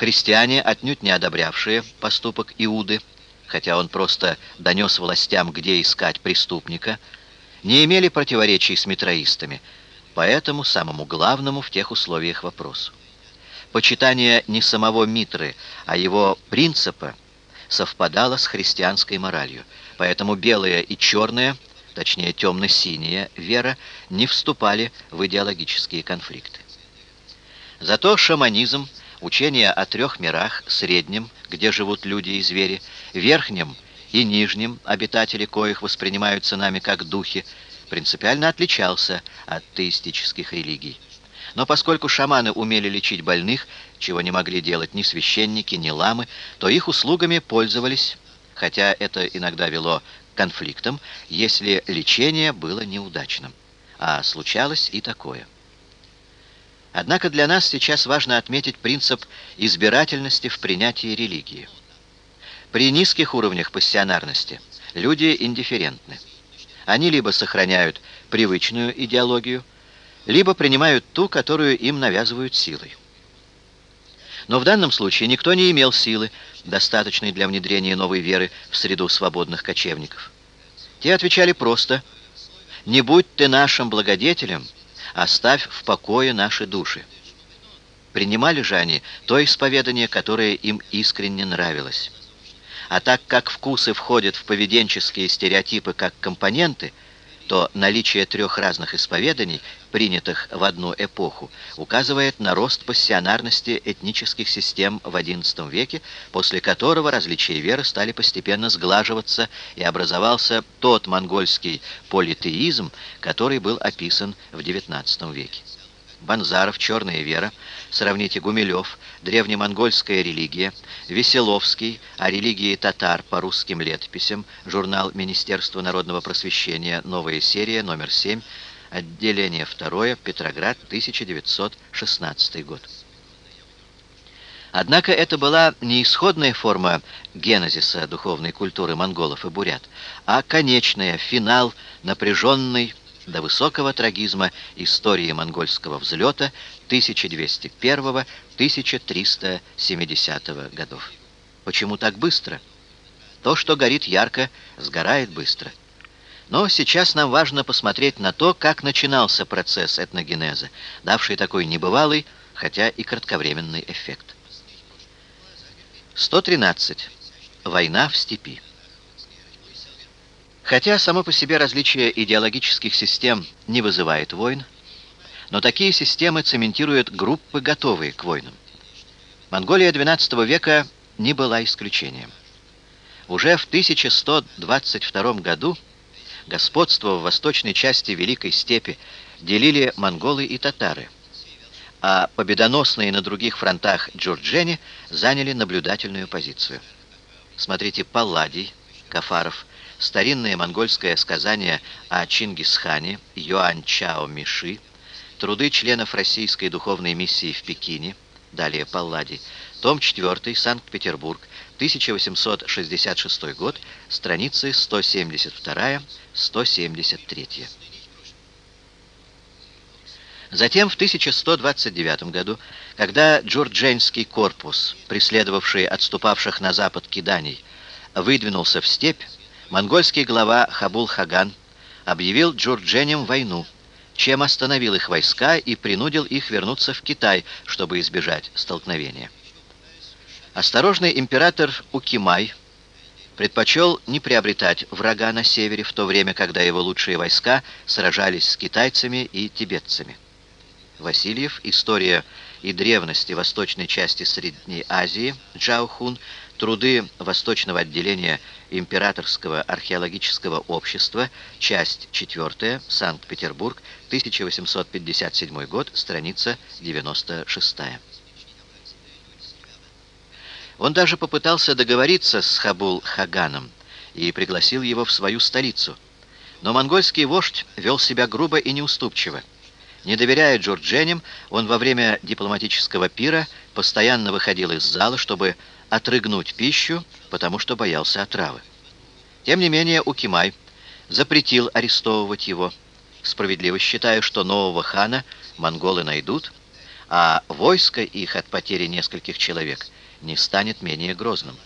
Христиане, отнюдь не одобрявшие поступок Иуды, хотя он просто донес властям, где искать преступника, не имели противоречий с митроистами, поэтому самому главному в тех условиях вопросу. Почитание не самого Митры, а его принципа совпадало с христианской моралью, поэтому белое и черное, точнее темно-синяя вера не вступали в идеологические конфликты. Зато шаманизм, учение о трех мирах, среднем, где живут люди и звери, верхнем и нижнем, обитатели коих воспринимаются нами как духи, принципиально отличался от теистических религий. Но поскольку шаманы умели лечить больных, чего не могли делать ни священники, ни ламы, то их услугами пользовались, хотя это иногда вело к конфликтам, если лечение было неудачным. А случалось и такое. Однако для нас сейчас важно отметить принцип избирательности в принятии религии. При низких уровнях пассионарности люди индифферентны. Они либо сохраняют привычную идеологию, либо принимают ту, которую им навязывают силой. Но в данном случае никто не имел силы, достаточной для внедрения новой веры в среду свободных кочевников. Те отвечали просто «Не будь ты нашим благодетелем, оставь в покое наши души». Принимали же они то исповедание, которое им искренне нравилось. А так как вкусы входят в поведенческие стереотипы как компоненты – то наличие трех разных исповеданий, принятых в одну эпоху, указывает на рост пассионарности этнических систем в XI веке, после которого различия веры стали постепенно сглаживаться и образовался тот монгольский политеизм, который был описан в XIX веке. Банзаров «Черная вера», сравните Гумилев, древнемонгольская религия, Веселовский о религии татар по русским летописям, журнал Министерства народного просвещения, новая серия, номер 7, отделение 2, Петроград, 1916 год. Однако это была не исходная форма генезиса духовной культуры монголов и бурят, а конечная, финал напряженной до высокого трагизма истории монгольского взлета 1201-1370 годов. Почему так быстро? То, что горит ярко, сгорает быстро. Но сейчас нам важно посмотреть на то, как начинался процесс этногенеза, давший такой небывалый, хотя и кратковременный эффект. 113. Война в степи. Хотя само по себе различие идеологических систем не вызывает войн, но такие системы цементируют группы, готовые к войнам. Монголия XII века не была исключением. Уже в 1122 году господство в восточной части Великой степи делили монголы и татары, а победоносные на других фронтах джурджени заняли наблюдательную позицию. Смотрите Палладий, Кафаров, старинное монгольское сказание о Чингисхане, Юань Чао Миши, труды членов Российской духовной миссии в Пекине, далее Паллади, том 4, Санкт-Петербург, 1866 год, страницы 172-173. Затем в 1129 году, когда Джурдженский корпус, преследовавший отступавших на запад киданий, выдвинулся в степь, монгольский глава Хабул-Хаган объявил джурдженям войну, чем остановил их войска и принудил их вернуться в Китай, чтобы избежать столкновения. Осторожный император Укимай предпочел не приобретать врага на севере, в то время, когда его лучшие войска сражались с китайцами и тибетцами. Васильев, история и древности восточной части Средней Азии, Джаохун, труды Восточного отделения Императорского археологического общества, часть 4, Санкт-Петербург, 1857 год, страница 96. Он даже попытался договориться с Хабул-Хаганом и пригласил его в свою столицу. Но монгольский вождь вел себя грубо и неуступчиво. Не доверяя Джордженям, он во время дипломатического пира постоянно выходил из зала, чтобы отрыгнуть пищу, потому что боялся отравы. Тем не менее, Укимай запретил арестовывать его, справедливо считая, что нового хана монголы найдут, а войско их от потери нескольких человек не станет менее грозным.